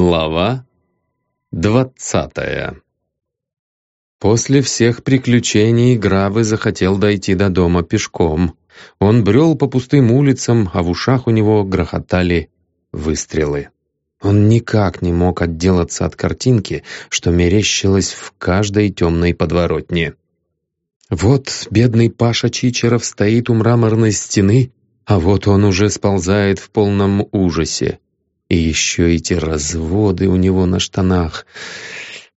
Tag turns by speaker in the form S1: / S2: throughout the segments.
S1: Глава двадцатая После всех приключений Гравы захотел дойти до дома пешком. Он брел по пустым улицам, а в ушах у него грохотали выстрелы. Он никак не мог отделаться от картинки, что мерещилось в каждой темной подворотне. Вот бедный Паша Чичеров стоит у мраморной стены, а вот он уже сползает в полном ужасе. И еще эти разводы у него на штанах.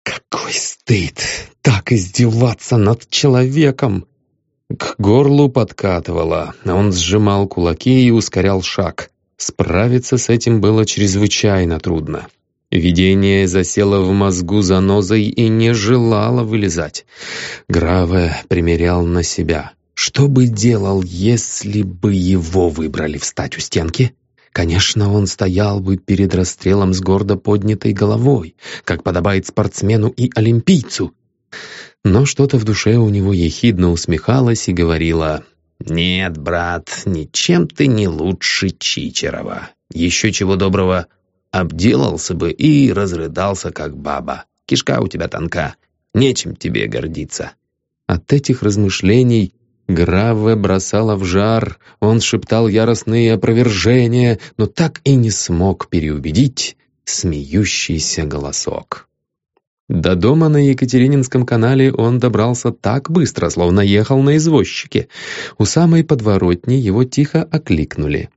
S1: Какой стыд! Так издеваться над человеком! К горлу подкатывало, он сжимал кулаки и ускорял шаг. Справиться с этим было чрезвычайно трудно. Видение засело в мозгу занозой и не желало вылезать. Граве примерял на себя. Что бы делал, если бы его выбрали встать у стенки? Конечно, он стоял бы перед расстрелом с гордо поднятой головой, как подобает спортсмену и олимпийцу. Но что-то в душе у него ехидно усмехалось и говорило «Нет, брат, ничем ты не лучше Чичерова. Еще чего доброго, обделался бы и разрыдался, как баба. Кишка у тебя тонка, нечем тебе гордиться». От этих размышлений Граве бросала в жар, он шептал яростные опровержения, но так и не смог переубедить смеющийся голосок. До дома на Екатерининском канале он добрался так быстро, словно ехал на извозчике. У самой подворотни его тихо окликнули.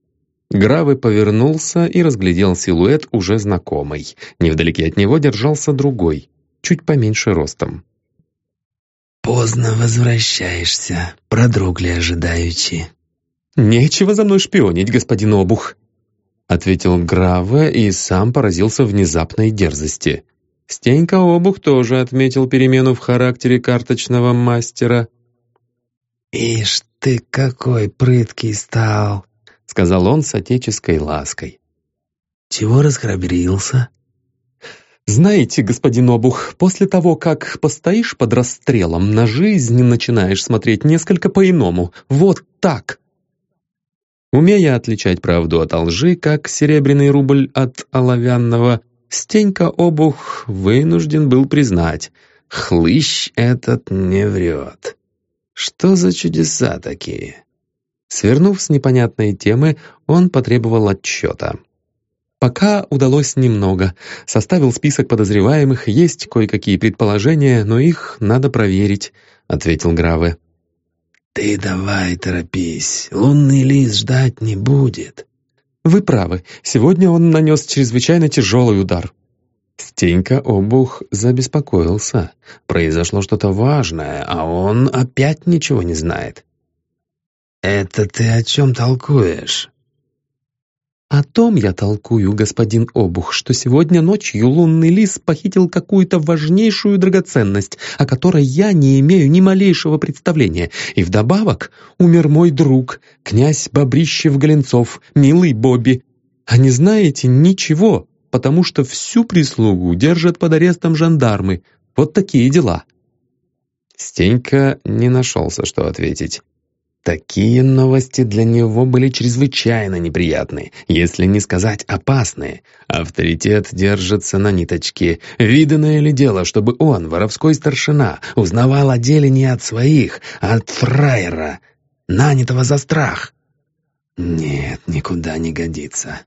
S1: Гравы повернулся и разглядел силуэт уже знакомый. Невдалеке от него держался другой, чуть поменьше ростом.
S2: «Поздно возвращаешься, продрогли ожидаючи».
S1: «Нечего за мной шпионить, господин Обух», — ответил Граве и сам поразился внезапной дерзости. Стенька Обух тоже отметил перемену в характере карточного мастера.
S2: «Ишь ты, какой прыткий стал!» — сказал он с отеческой лаской. «Чего расхрабрился?»
S1: «Знаете, господин Обух, после того, как постоишь под расстрелом, на жизнь начинаешь смотреть несколько по-иному. Вот так!» Умея отличать правду от лжи, как серебряный рубль от оловянного, Стенька Обух вынужден был признать, хлыщ этот не врет. Что за чудеса такие? Свернув с непонятной темы, он потребовал отчета. Пока удалось немного. Составил список подозреваемых, есть кое-какие предположения, но их надо проверить», — ответил Граве.
S2: «Ты давай торопись, лунный лис ждать не будет».
S1: «Вы правы, сегодня он нанес чрезвычайно тяжелый удар». Стенька Обух забеспокоился. Произошло что-то важное, а он опять ничего не знает.
S2: «Это ты о чем толкуешь?»
S1: О том я толкую, господин Обух, что сегодня ночью лунный лис похитил какую-то важнейшую драгоценность, о которой я не имею ни малейшего представления. И вдобавок умер мой друг, князь Бобрищев-Голенцов, милый Бобби. А не знаете ничего, потому что всю прислугу держат под арестом жандармы. Вот такие дела». Стенька не нашелся, что ответить. Такие новости для него были чрезвычайно неприятны, если не сказать опасные. Авторитет держится на ниточке. Виданное ли дело, чтобы он, воровской старшина, узнавал о деле не от своих, а от фраера, нанятого за страх? Нет, никуда не годится.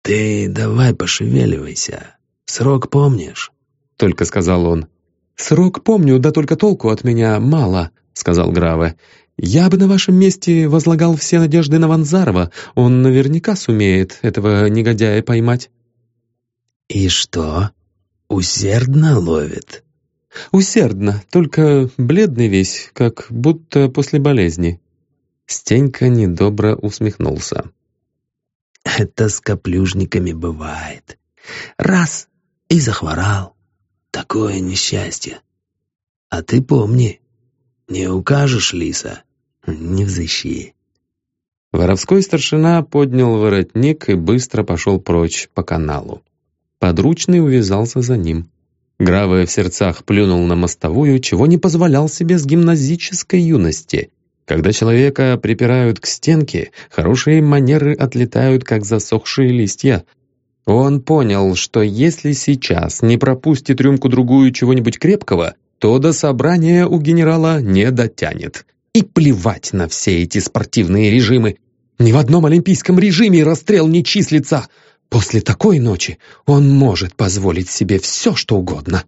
S2: «Ты давай пошевеливайся. Срок помнишь?»
S1: — только сказал он. «Срок помню, да только толку от меня мало», — сказал Граве. «Я бы на вашем месте возлагал все надежды на Ванзарова. Он наверняка сумеет этого негодяя поймать».
S2: «И что? Усердно ловит?»
S1: «Усердно, только бледный весь, как будто после болезни». Стенька недобро усмехнулся.
S2: «Это с каплюжниками бывает. Раз — и захворал. Такое несчастье. А ты помни, не укажешь, Лиса, не взыщи.
S1: Воровской старшина поднял воротник и быстро пошел прочь по каналу. Подручный увязался за ним. Гравая в сердцах плюнул на мостовую, чего не позволял себе с гимназической юности. Когда человека припирают к стенке, хорошие манеры отлетают, как засохшие листья. Он понял, что если сейчас не пропустит рюмку-другую чего-нибудь крепкого, то до собрания у генерала не дотянет. И плевать на все эти спортивные режимы. Ни в одном олимпийском режиме расстрел не числится. После такой ночи он может позволить себе все, что угодно.